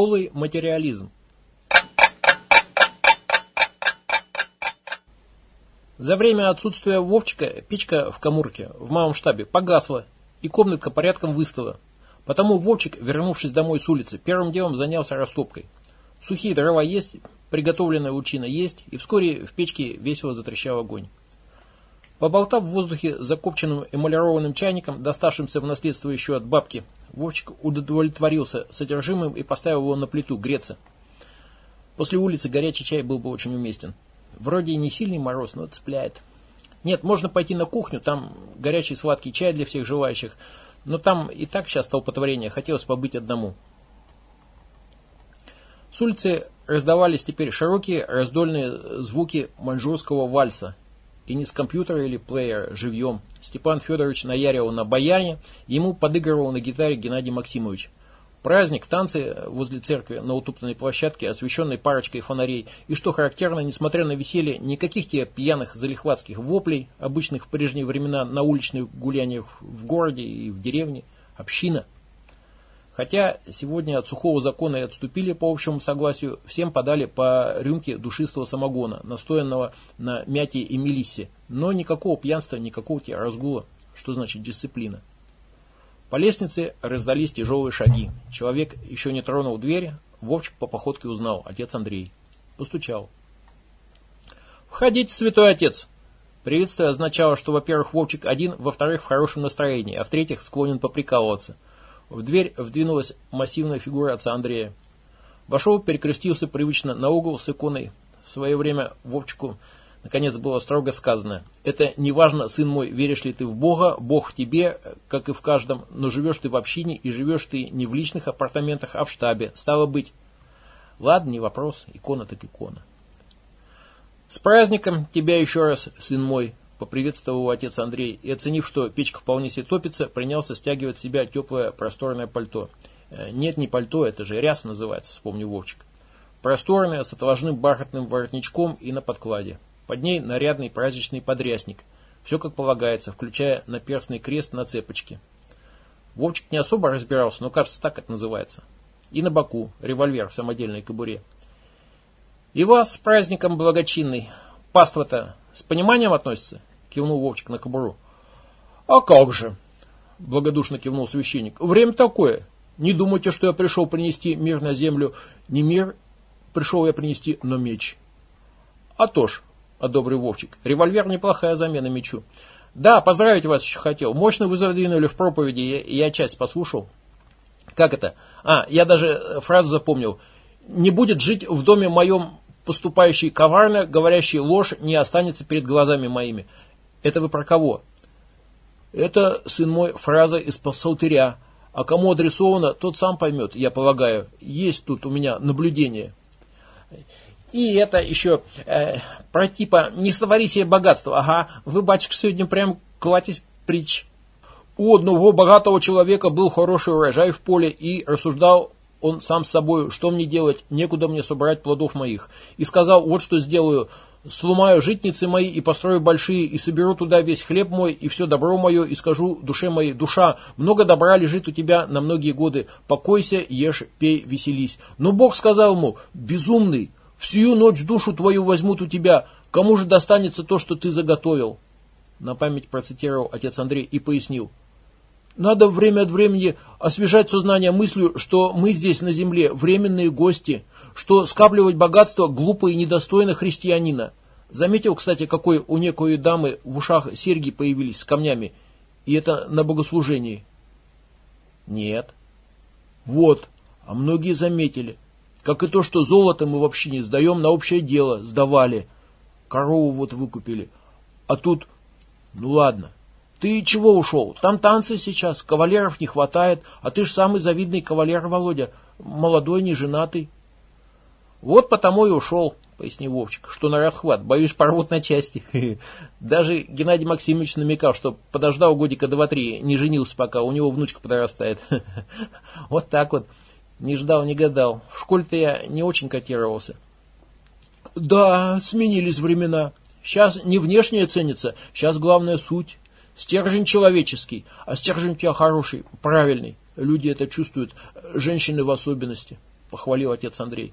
Голый материализм. За время отсутствия Вовчика печка в Камурке в малом штабе погасла, и комнатка порядком выстала. Потому Вовчик, вернувшись домой с улицы, первым делом занялся растопкой. Сухие дрова есть, приготовленная лучина есть, и вскоре в печке весело затрещал огонь. Поболтав в воздухе закопченным эмалированным чайником, доставшимся в наследство еще от бабки, Вовчик удовлетворился содержимым и поставил его на плиту греться. После улицы горячий чай был бы очень уместен. Вроде и не сильный мороз, но цепляет. Нет, можно пойти на кухню, там горячий сладкий чай для всех желающих, но там и так сейчас столпотворение, хотелось побыть одному. С улицы раздавались теперь широкие раздольные звуки маньчжурского вальса. И не с компьютера или плеера, живьем. Степан Федорович наяривал на баяне, ему подыгрывал на гитаре Геннадий Максимович. Праздник, танцы возле церкви на утоптанной площадке, освещенной парочкой фонарей. И что характерно, несмотря на веселье, никаких тебе пьяных залихватских воплей, обычных в прежние времена на уличных гуляниях в городе и в деревне. Община. Хотя сегодня от сухого закона и отступили по общему согласию, всем подали по рюмке душистого самогона, настоянного на мяте и мелиссе. Но никакого пьянства, никакого тебе разгула. Что значит дисциплина? По лестнице раздались тяжелые шаги. Человек еще не тронул дверь. Вовчик по походке узнал. Отец Андрей. Постучал. «Входите, святой отец!» Приветствие означало, что, во-первых, Вовчик один, во-вторых, в хорошем настроении, а в-третьих, склонен поприкалываться. В дверь вдвинулась массивная фигура отца Андрея. Вошел, перекрестился привычно на угол с иконой. В свое время Вовчику Наконец было строго сказано, это не важно, сын мой, веришь ли ты в Бога, Бог в тебе, как и в каждом, но живешь ты в общине и живешь ты не в личных апартаментах, а в штабе. Стало быть, ладно, не вопрос, икона так икона. С праздником тебя еще раз, сын мой, поприветствовал отец Андрей и, оценив, что печка вполне себе топится, принялся стягивать с себя теплое просторное пальто. «Э, нет, не пальто, это же ряс называется, вспомнил Вовчик. Просторное, с отложным бархатным воротничком и на подкладе. Под ней нарядный праздничный подрясник. Все как полагается, включая наперстный крест на цепочке. Вовчик не особо разбирался, но кажется, так это называется. И на боку револьвер в самодельной кобуре. И вас с праздником благочинный. Паства-то с пониманием относится? Кивнул Вовчик на кобуру. А как же? Благодушно кивнул священник. Время такое. Не думайте, что я пришел принести мир на землю. Не мир пришел я принести, но меч. А то ж, одобрил Вовчик. Револьвер неплохая замена мечу. Да, поздравить вас еще хотел. Мощно вы задвинули в проповеди, я, я часть послушал. Как это? А, я даже фразу запомнил. Не будет жить в доме моем поступающий коварно, говорящий ложь, не останется перед глазами моими. Это вы про кого? Это, сын мой, фраза из псалтыря. А кому адресовано, тот сам поймет, я полагаю. Есть тут у меня наблюдение. И это еще э, про типа «не створи себе богатство». Ага, вы, батюшка, сегодня прям кладетесь притч. У одного богатого человека был хороший урожай в поле, и рассуждал он сам с собой, что мне делать, некуда мне собрать плодов моих. И сказал, вот что сделаю, сломаю житницы мои и построю большие, и соберу туда весь хлеб мой и все добро мое, и скажу душе моей, душа, много добра лежит у тебя на многие годы, покойся, ешь, пей, веселись. Но Бог сказал ему, безумный, Всю ночь душу твою возьмут у тебя. Кому же достанется то, что ты заготовил? На память процитировал отец Андрей и пояснил. Надо время от времени освежать сознание мыслью, что мы здесь на земле временные гости, что скапливать богатство глупо и недостойно христианина. Заметил, кстати, какой у некой дамы в ушах серьги появились с камнями, и это на богослужении. Нет. Вот, а многие заметили. Как и то, что золото мы вообще не сдаем на общее дело, сдавали. Корову вот выкупили. А тут, ну ладно. Ты чего ушел? Там танцы сейчас, кавалеров не хватает, а ты ж самый завидный кавалер, Володя. Молодой, не женатый. Вот потому и ушел, пояснил Вовчик, что на расхват, боюсь, порвут на части. Даже Геннадий Максимович намекал, что подождал годика два-три, не женился пока, у него внучка подрастает. Вот так вот. Не ждал, не гадал. В школе-то я не очень котировался. Да, сменились времена. Сейчас не внешнее ценится, сейчас главная суть. Стержень человеческий, а стержень у тебя хороший, правильный. Люди это чувствуют, женщины в особенности. похвалил отец Андрей.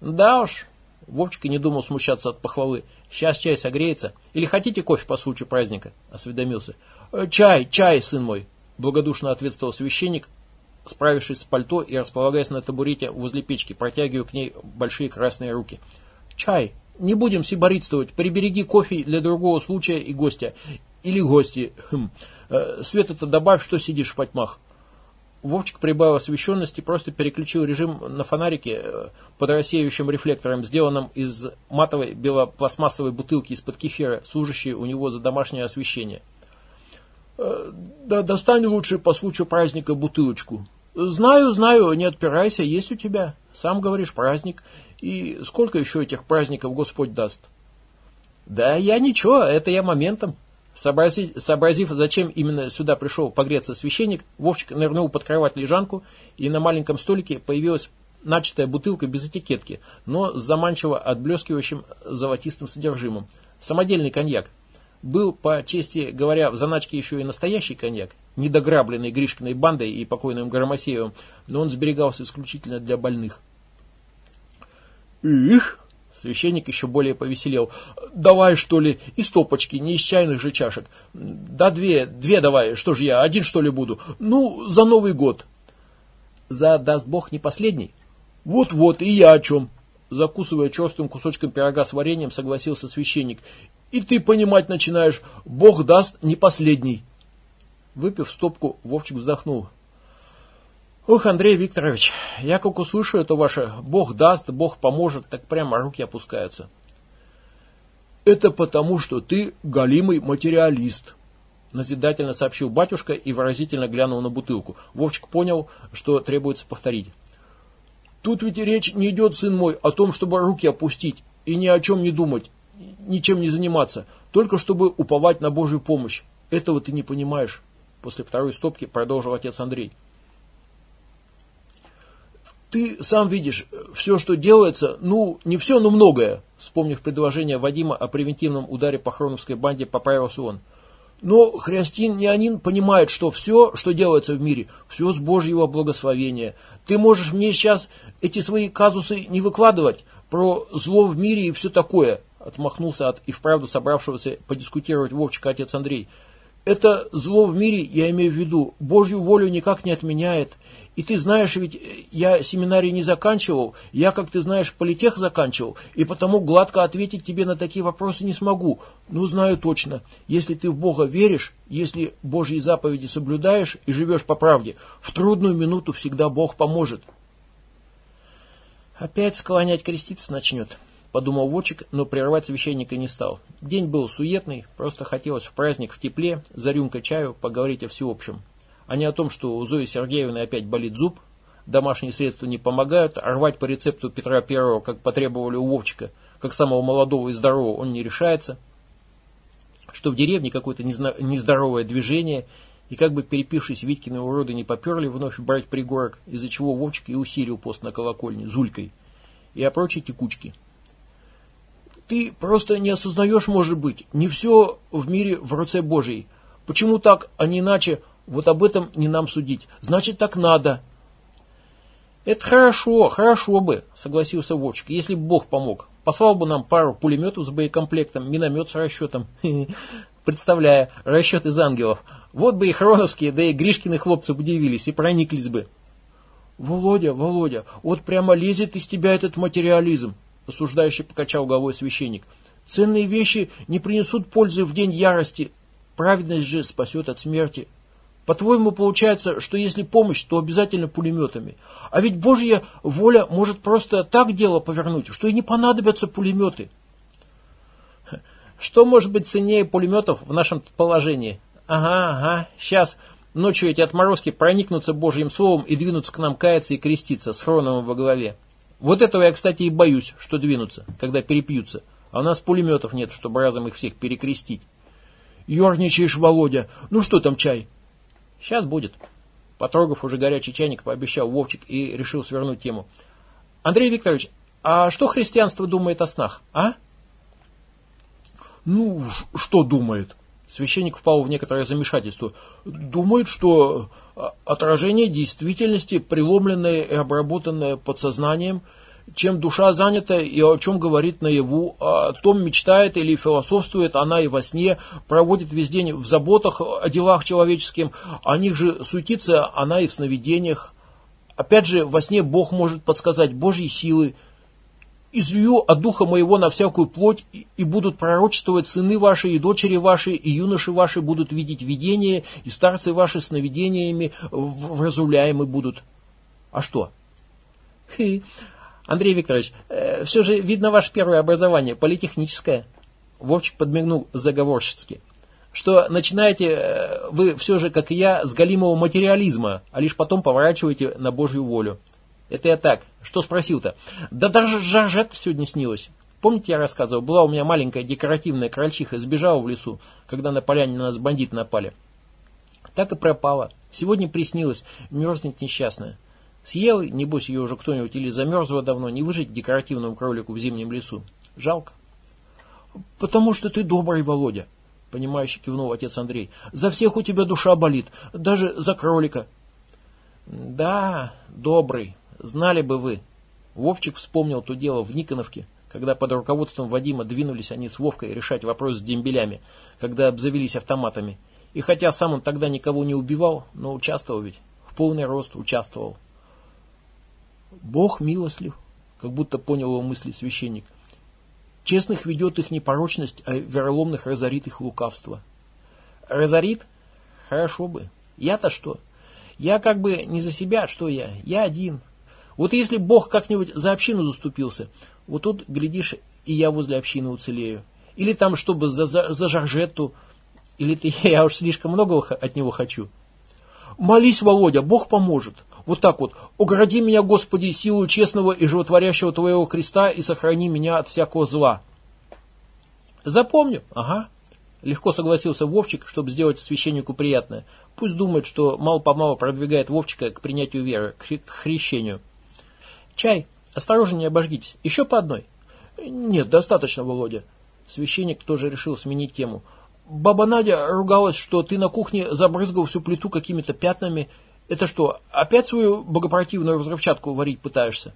Да уж, Вовчик и не думал смущаться от похвалы. Сейчас чай согреется. Или хотите кофе по случаю праздника? Осведомился. «Э, чай, чай, сын мой, благодушно ответствовал священник, справившись с пальто и располагаясь на табурете возле печки, протягивая к ней большие красные руки. Чай, не будем сиборитствовать, прибереги кофе для другого случая и гостя. Или гости. Хм. Э, Света-то добавь, что сидишь в потьмах. Вовчик прибавил освещенности, просто переключил режим на фонарике э, под рассеивающим рефлектором, сделанным из матовой белопластмассовой бутылки из-под кефира, служащей у него за домашнее освещение. «Э, «Да достань лучше по случаю праздника бутылочку». «Знаю, знаю, не отпирайся, есть у тебя. Сам говоришь, праздник. И сколько еще этих праздников Господь даст?» «Да я ничего, это я моментом», Сообразив, сообразив, зачем именно сюда пришел погреться священник, Вовчик нырнул под кровать лежанку, и на маленьком столике появилась начатая бутылка без этикетки, но с заманчиво отблескивающим золотистым содержимым. Самодельный коньяк. Был, по чести говоря, в заначке еще и настоящий коньяк, недограбленный Гришкиной бандой и покойным Громосеевым, но он сберегался исключительно для больных. «Их!» Священник еще более повеселел. «Давай, что ли, и стопочки, не из чайных же чашек. Да две, две давай, что же я, один что ли буду? Ну, за Новый год». «За, даст Бог, не последний?» «Вот-вот, и я о чем». Закусывая черстым кусочком пирога с вареньем, согласился священник. «И ты понимать начинаешь, Бог даст не последний». Выпив стопку, Вовчик вздохнул. Ох, Андрей Викторович, я как услышу это ваше «Бог даст, Бог поможет», так прямо руки опускаются. Это потому, что ты галимый материалист, назидательно сообщил батюшка и выразительно глянул на бутылку. Вовчик понял, что требуется повторить. Тут ведь речь не идет, сын мой, о том, чтобы руки опустить и ни о чем не думать, ничем не заниматься, только чтобы уповать на Божью помощь. Этого ты не понимаешь. После второй стопки продолжил отец Андрей. Ты сам видишь, все, что делается, ну, не все, но многое. Вспомнив предложение Вадима о превентивном ударе по хроновской банде, поправился он. Но христианин понимает, что все, что делается в мире, все с Божьего благословения. Ты можешь мне сейчас эти свои казусы не выкладывать про зло в мире и все такое, отмахнулся от и вправду собравшегося подискутировать Вовчика отец Андрей. Это зло в мире, я имею в виду, Божью волю никак не отменяет. И ты знаешь, ведь я семинарий не заканчивал, я, как ты знаешь, политех заканчивал, и потому гладко ответить тебе на такие вопросы не смогу. Но знаю точно, если ты в Бога веришь, если Божьи заповеди соблюдаешь и живешь по правде, в трудную минуту всегда Бог поможет. Опять склонять креститься начнет подумал Вочек, но прерывать священника не стал. День был суетный, просто хотелось в праздник в тепле, за рюмкой чаю поговорить о всеобщем. А не о том, что у Зои Сергеевны опять болит зуб, домашние средства не помогают, а рвать по рецепту Петра Первого, как потребовали у Вовчика, как самого молодого и здорового, он не решается, что в деревне какое-то нездоровое движение, и как бы перепившись Витькины уроды не поперли вновь брать пригорок, из-за чего Вовчик и усилил пост на колокольне, Зулькой, и о прочей текучке. Ты просто не осознаешь, может быть, не все в мире в руце Божьей. Почему так, а не иначе? Вот об этом не нам судить. Значит, так надо. Это хорошо, хорошо бы, согласился Вовчик, если бы Бог помог. Послал бы нам пару пулеметов с боекомплектом, миномет с расчетом. Представляя, расчет из ангелов. Вот бы и Хроновские, да и Гришкины хлопцы удивились и прониклись бы. Володя, Володя, вот прямо лезет из тебя этот материализм осуждающий покачал головой священник. Ценные вещи не принесут пользы в день ярости. Праведность же спасет от смерти. По-твоему, получается, что если помощь, то обязательно пулеметами. А ведь Божья воля может просто так дело повернуть, что и не понадобятся пулеметы. Что может быть ценнее пулеметов в нашем положении? Ага, ага, сейчас ночью эти отморозки проникнутся Божьим словом и двинутся к нам каяться и креститься с Хроновым во главе. Вот этого я, кстати, и боюсь, что двинутся, когда перепьются. А у нас пулеметов нет, чтобы разом их всех перекрестить. Ёрничаешь, Володя. Ну что там чай? Сейчас будет. Потрогав уже горячий чайник, пообещал Вовчик и решил свернуть тему. Андрей Викторович, а что христианство думает о снах, а? Ну, что думает? Священник впал в некоторое замешательство. Думает, что а, отражение действительности, преломленное и обработанное подсознанием, чем душа занята и о чем говорит наяву, о том мечтает или философствует она и во сне, проводит весь день в заботах о делах человеческим, о них же суетится она и в сновидениях. Опять же, во сне Бог может подсказать Божьи силы, излью от духа моего на всякую плоть, и будут пророчествовать сыны ваши, и дочери ваши, и юноши ваши будут видеть видения, и старцы ваши сновидениями вразумляемы будут. А что? Хы. Андрей Викторович, э, все же видно ваше первое образование, политехническое. Вовчик подмигнул заговорщицки. Что начинаете э, вы все же, как и я, с галимого материализма, а лишь потом поворачиваете на Божью волю. Это я так. Что спросил-то? Да даже Жоржет сегодня снилось. Помните, я рассказывал, была у меня маленькая декоративная крольчиха, сбежала в лесу, когда на поляне на нас бандиты напали. Так и пропала. Сегодня приснилось, мерзнет несчастная. Съел, небось ее уже кто-нибудь или замерзла давно, не выжить декоративному кролику в зимнем лесу. Жалко. Потому что ты добрый, Володя, понимающе кивнул отец Андрей. За всех у тебя душа болит, даже за кролика. Да, добрый, Знали бы вы. Вовчик вспомнил то дело в Никоновке, когда под руководством Вадима двинулись они с Вовкой решать вопрос с дембелями, когда обзавелись автоматами. И хотя сам он тогда никого не убивал, но участвовал ведь, в полный рост участвовал. Бог милостлив, как будто понял его мысли священник. Честных ведет их непорочность, а вероломных разорит их лукавство. Разорит? Хорошо бы. Я-то что? Я как бы не за себя, что я? Я один. Вот если Бог как-нибудь за общину заступился, вот тут, глядишь, и я возле общины уцелею. Или там, чтобы за, за, за Жоржетту, или ты, я уж слишком много от него хочу. Молись, Володя, Бог поможет. Вот так вот. Огради меня, Господи, силу честного и животворящего Твоего креста и сохрани меня от всякого зла. Запомню. Ага. Легко согласился Вовчик, чтобы сделать священнику приятное. Пусть думает, что мало-помалу продвигает Вовчика к принятию веры, к хрещению. Чай. Осторожнее не обожгитесь. Еще по одной. Нет, достаточно, Володя. Священник тоже решил сменить тему. Баба Надя ругалась, что ты на кухне забрызгал всю плиту какими-то пятнами. Это что, опять свою богопротивную взрывчатку варить пытаешься?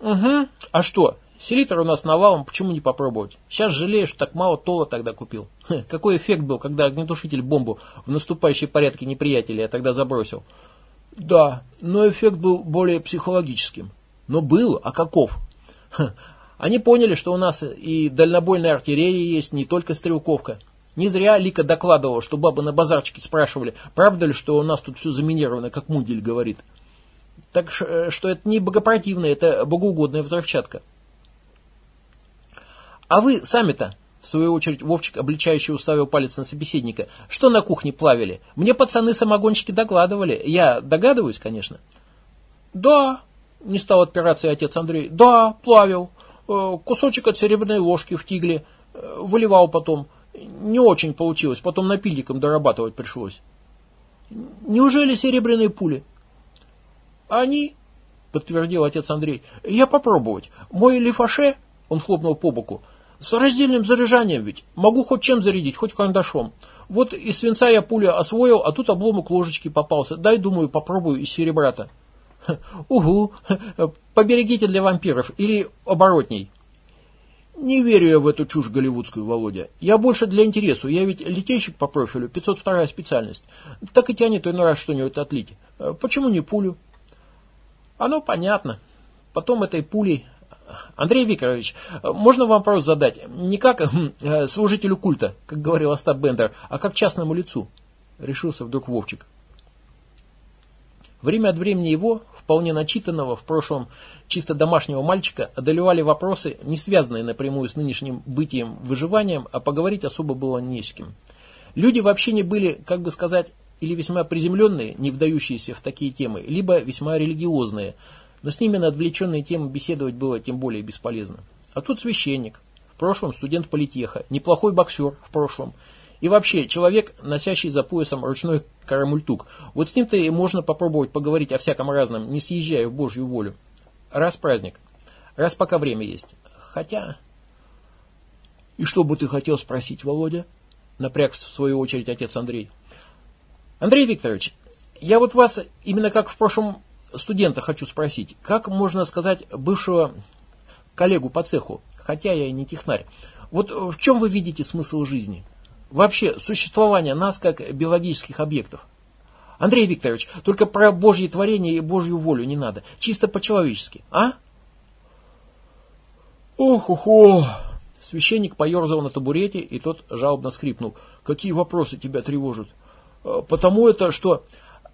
Угу. А что? Селитр у нас навалом, почему не попробовать? Сейчас жалею, что так мало тола тогда купил. Какой эффект был, когда огнетушитель бомбу в наступающей порядке неприятеля я тогда забросил. Да, но эффект был более психологическим. Но был, а каков? Они поняли, что у нас и дальнобойная артиллерия есть, не только стрелковка. Не зря Лика докладывала, что бабы на базарчике спрашивали, правда ли, что у нас тут все заминировано, как Мудель говорит. Так э, что это не богопротивная, это богоугодная взрывчатка. А вы сами-то, в свою очередь Вовчик обличающий уставил палец на собеседника, что на кухне плавили? Мне пацаны-самогонщики докладывали. Я догадываюсь, конечно. Да, не стал отпираться отец Андрей. Да, плавил. Э, кусочек от серебряной ложки в тигле. Э, выливал потом. Не очень получилось. Потом напильником дорабатывать пришлось. Неужели серебряные пули? Они, подтвердил отец Андрей. Я попробовать. Мой лифаше, он хлопнул по боку, с раздельным заряжанием ведь. Могу хоть чем зарядить, хоть карандашом. Вот из свинца я пулю освоил, а тут обломок ложечки попался. Дай, думаю, попробую из серебра-то. Угу, поберегите для вампиров или оборотней. Не верю я в эту чушь голливудскую, Володя. Я больше для интересу. Я ведь летейщик по профилю, 502 специальность. Так и тянет иной раз что-нибудь отлить. Почему не пулю? Оно понятно. Потом этой пулей Андрей Викторович, можно вопрос задать? Не как э, служителю культа, как говорил Остап Бендер, а как частному лицу? Решился вдруг Вовчик. Время от времени его, вполне начитанного в прошлом чисто домашнего мальчика, одолевали вопросы, не связанные напрямую с нынешним бытием, выживанием, а поговорить особо было не с кем. Люди вообще не были, как бы сказать, или весьма приземленные, не вдающиеся в такие темы, либо весьма религиозные – но с ними на отвлеченные темы беседовать было тем более бесполезно. А тут священник, в прошлом студент политеха, неплохой боксер в прошлом. И вообще, человек, носящий за поясом ручной карамультук. Вот с ним-то и можно попробовать поговорить о всяком разном, не съезжая в Божью волю. Раз праздник. Раз пока время есть. Хотя... И что бы ты хотел спросить, Володя? напряг в свою очередь отец Андрей. Андрей Викторович, я вот вас именно как в прошлом студента хочу спросить, как можно сказать бывшего коллегу по цеху, хотя я и не технарь, вот в чем вы видите смысл жизни? Вообще, существование нас как биологических объектов. Андрей Викторович, только про Божье творение и Божью волю не надо. Чисто по-человечески, а? Ох, ох. Священник поерзал на табурете, и тот жалобно скрипнул. Какие вопросы тебя тревожат? «Э, потому это, что...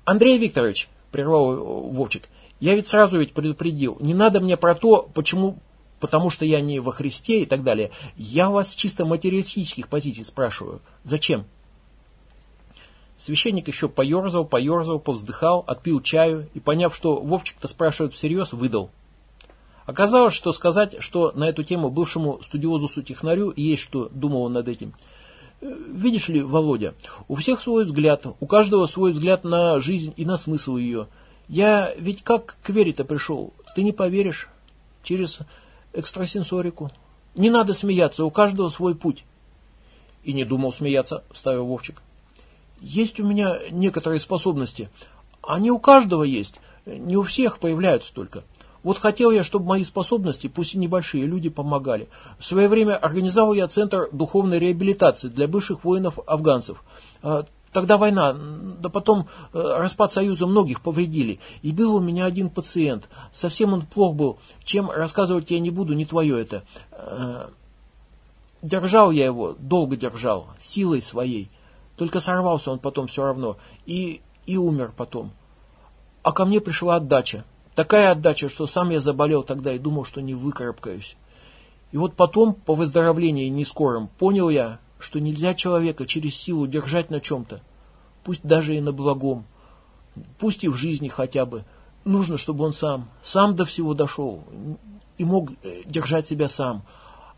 Андрей Викторович, прервал Вовчик, я ведь сразу ведь предупредил, не надо мне про то, почему потому что я не во Христе и так далее. Я вас чисто материалистических позиций спрашиваю. Зачем? Священник еще поерзал, поерзал, повздыхал, отпил чаю и, поняв, что Вовчик-то спрашивает всерьез, выдал. Оказалось, что сказать, что на эту тему бывшему студиозусу-технарю есть что, думал он над этим. Видишь ли, Володя, у всех свой взгляд, у каждого свой взгляд на жизнь и на смысл ее. Я ведь как к вере-то пришел, ты не поверишь. Через экстрасенсорику. Не надо смеяться, у каждого свой путь. И не думал смеяться, вставил Вовчик. Есть у меня некоторые способности. Они у каждого есть, не у всех появляются только. Вот хотел я, чтобы мои способности, пусть и небольшие, люди помогали. В свое время организовал я Центр духовной реабилитации для бывших воинов-афганцев. А, Тогда война, да потом э, распад Союза многих повредили. И был у меня один пациент. Совсем он плох был. Чем рассказывать я не буду, не твое это. Э, держал я его, долго держал, силой своей. Только сорвался он потом все равно. И, и умер потом. А ко мне пришла отдача. Такая отдача, что сам я заболел тогда и думал, что не выкарабкаюсь. И вот потом, по выздоровлении нескором, понял я, что нельзя человека через силу держать на чем-то, пусть даже и на благом, пусть и в жизни хотя бы. Нужно, чтобы он сам, сам до всего дошел и мог э, держать себя сам.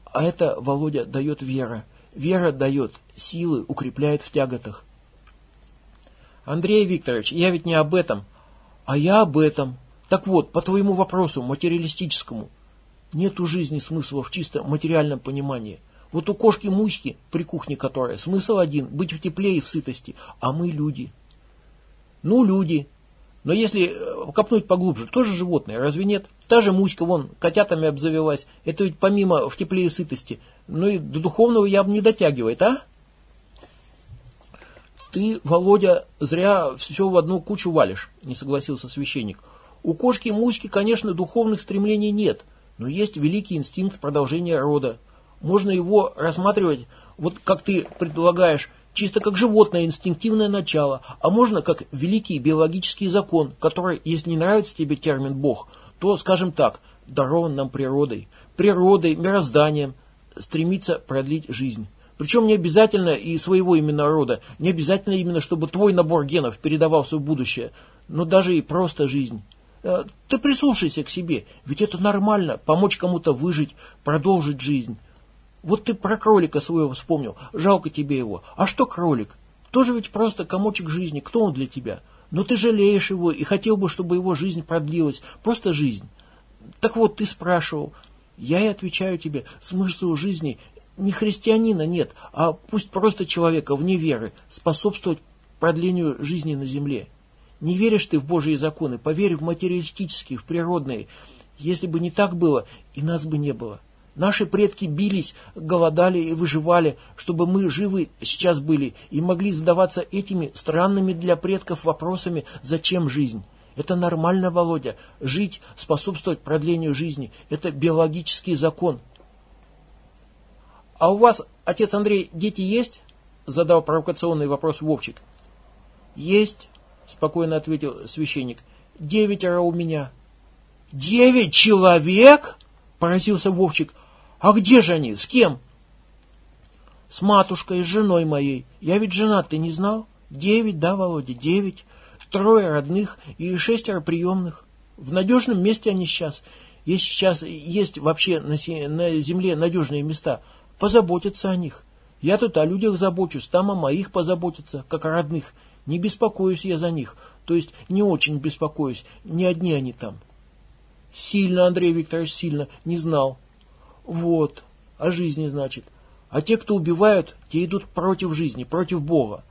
А это, Володя, дает вера. Вера дает силы, укрепляет в тяготах. Андрей Викторович, я ведь не об этом, а я об этом. Так вот, по твоему вопросу, материалистическому, нет у жизни смысла в чисто материальном понимании. Вот у кошки-муськи, при кухне которой, смысл один – быть в тепле и в сытости, а мы люди. Ну, люди. Но если э, копнуть поглубже, тоже животные, разве нет? Та же муська, вон, котятами обзавелась. Это ведь помимо в тепле и сытости. Ну и до духовного явно не дотягивает, а? Ты, Володя, зря все в одну кучу валишь, не согласился священник. У кошки-муськи, конечно, духовных стремлений нет, но есть великий инстинкт продолжения рода, можно его рассматривать, вот как ты предлагаешь, чисто как животное инстинктивное начало, а можно как великий биологический закон, который, если не нравится тебе термин «бог», то, скажем так, дарован нам природой. Природой, мирозданием стремится продлить жизнь. Причем не обязательно и своего именно рода, не обязательно именно, чтобы твой набор генов передавался в будущее, но даже и просто жизнь. Э, ты прислушайся к себе, ведь это нормально, помочь кому-то выжить, продолжить жизнь. Вот ты про кролика своего вспомнил. Жалко тебе его. А что кролик? Тоже ведь просто комочек жизни. Кто он для тебя? Но ты жалеешь его и хотел бы, чтобы его жизнь продлилась. Просто жизнь. Так вот, ты спрашивал. Я и отвечаю тебе. Смысл жизни не христианина нет, а пусть просто человека вне веры способствовать продлению жизни на земле. Не веришь ты в Божьи законы, поверь в материалистические, в природные. Если бы не так было, и нас бы не было. Наши предки бились, голодали и выживали, чтобы мы живы сейчас были и могли задаваться этими странными для предков вопросами «Зачем жизнь?». Это нормально, Володя. Жить, способствовать продлению жизни – это биологический закон. «А у вас, отец Андрей, дети есть?» – задал провокационный вопрос Вовчик. «Есть», – спокойно ответил священник. «Девятеро у меня». «Девять человек?» – поразился Вовчик – а где же они? С кем? С матушкой, с женой моей. Я ведь женат, ты не знал? Девять, да, Володя, девять. Трое родных и шестеро приемных. В надежном месте они сейчас. Если сейчас есть вообще на земле надежные места, позаботятся о них. Я тут о людях забочусь, там о моих позаботятся, как о родных. Не беспокоюсь я за них, то есть не очень беспокоюсь, не одни они там. Сильно, Андрей Викторович, сильно, не знал. Вот, о жизни, значит. А те, кто убивают, те идут против жизни, против Бога.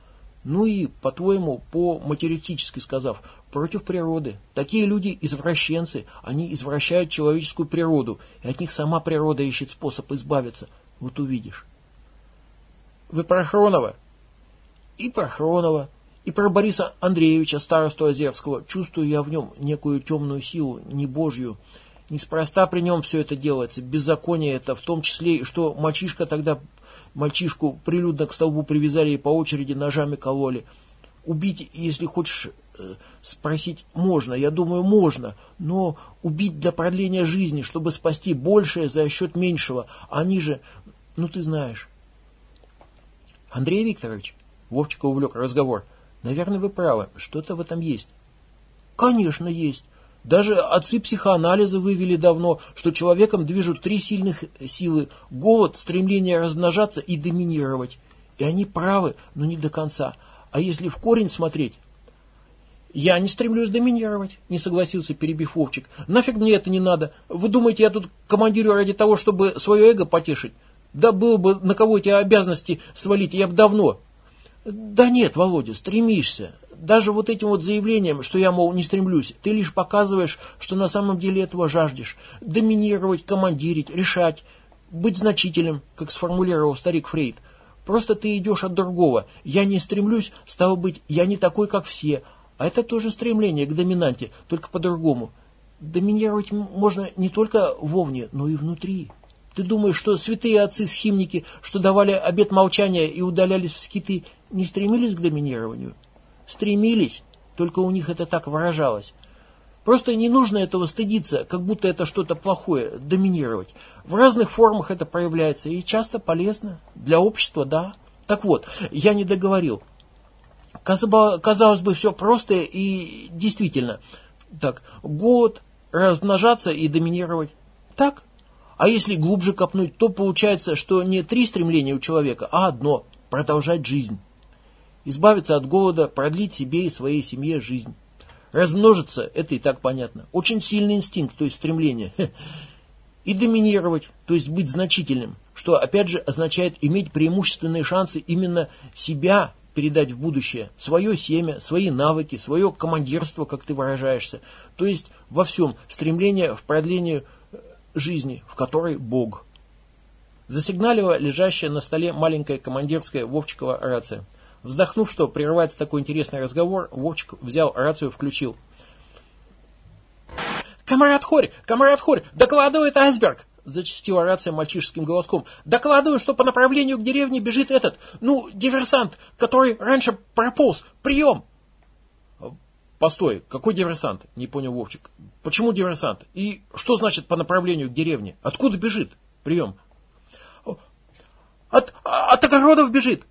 Ну и, по-твоему, по-материалистически сказав, против природы. Такие люди извращенцы, они извращают человеческую природу, и от них сама природа ищет способ избавиться. Вот увидишь. Вы про Хронова? И про Хронова, и про Бориса Андреевича, старосту Озерского. Чувствую я в нем некую темную силу, не божью. Неспроста при нем все это делается. Беззаконие это, в том числе, что мальчишка тогда Мальчишку прилюдно к столбу привязали и по очереди ножами кололи. Убить, если хочешь э, спросить, можно, я думаю, можно, но убить для продления жизни, чтобы спасти большее за счет меньшего, они же, ну ты знаешь. Андрей Викторович, Вовчика увлек разговор, наверное, вы правы, что-то в этом есть. Конечно, есть. Даже отцы психоанализа вывели давно, что человеком движут три сильных силы – голод, стремление размножаться и доминировать. И они правы, но не до конца. А если в корень смотреть, «Я не стремлюсь доминировать», — не согласился перебив Вовчик. «Нафиг мне это не надо? Вы думаете, я тут командирую ради того, чтобы свое эго потешить? Да было бы на кого эти обязанности свалить, я бы давно». «Да нет, Володя, стремишься даже вот этим вот заявлением, что я, мол, не стремлюсь, ты лишь показываешь, что на самом деле этого жаждешь. Доминировать, командирить, решать, быть значительным, как сформулировал старик Фрейд. Просто ты идешь от другого. Я не стремлюсь, стало быть, я не такой, как все. А это тоже стремление к доминанте, только по-другому. Доминировать можно не только вовне, но и внутри. Ты думаешь, что святые отцы-схимники, что давали обет молчания и удалялись в скиты, не стремились к доминированию? Стремились, только у них это так выражалось. Просто не нужно этого стыдиться, как будто это что-то плохое, доминировать. В разных формах это проявляется и часто полезно. Для общества, да. Так вот, я не договорил. Казалось бы, все просто и действительно. Так, голод, размножаться и доминировать. Так? А если глубже копнуть, то получается, что не три стремления у человека, а одно – продолжать жизнь избавиться от голода, продлить себе и своей семье жизнь. Размножиться – это и так понятно. Очень сильный инстинкт, то есть стремление. И доминировать, то есть быть значительным, что опять же означает иметь преимущественные шансы именно себя передать в будущее, свое семя, свои навыки, свое командирство, как ты выражаешься. То есть во всем стремление в продлении э, жизни, в которой Бог. Засигналила лежащая на столе маленькая командирская Вовчикова рация. Вздохнув, что прерывается такой интересный разговор, Вовчик взял рацию и включил. «Камарат Хорь! Камарат Хорь! Докладывает айсберг!» Зачастила рация мальчишеским голоском. «Докладываю, что по направлению к деревне бежит этот, ну, диверсант, который раньше прополз. Прием!» «Постой, какой диверсант?» – не понял Вовчик. «Почему диверсант? И что значит по направлению к деревне? Откуда бежит? Прием!» «От, от огородов бежит!»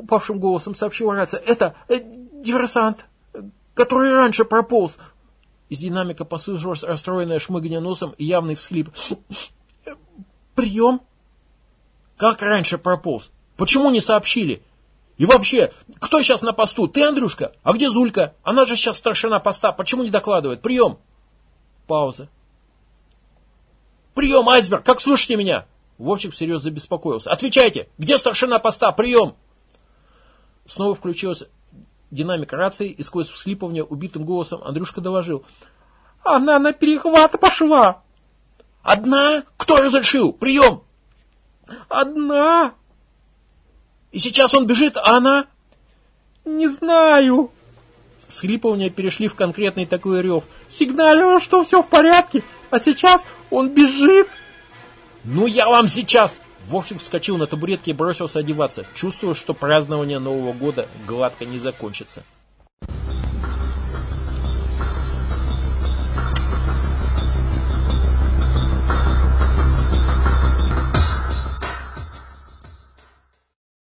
Упавшим голосом сообщила рация. «Это э, диверсант, который раньше прополз». Из динамика послышалось расстроенное шмыгание носом и явный всхлип. «Прием?» «Как раньше прополз? Почему не сообщили?» И вообще, кто сейчас на посту? Ты, Андрюшка? А где Зулька? Она же сейчас старшина поста. Почему не докладывает? Прием. Пауза. Прием, айсберг, как слышите меня? Вовчик всерьез забеспокоился. Отвечайте, где старшина поста? Прием. Снова включилась динамика рации, и сквозь вслипывание убитым голосом Андрюшка доложил. «Она на перехват пошла!» «Одна? Кто разрешил? Прием!» «Одна!» «И сейчас он бежит, а она?» «Не знаю!» Схлипывания перешли в конкретный такой рев. «Сигналила, что все в порядке, а сейчас он бежит!» «Ну я вам сейчас!» Вовчик вскочил на табуретке и бросился одеваться, чувствуя, что празднование Нового года гладко не закончится.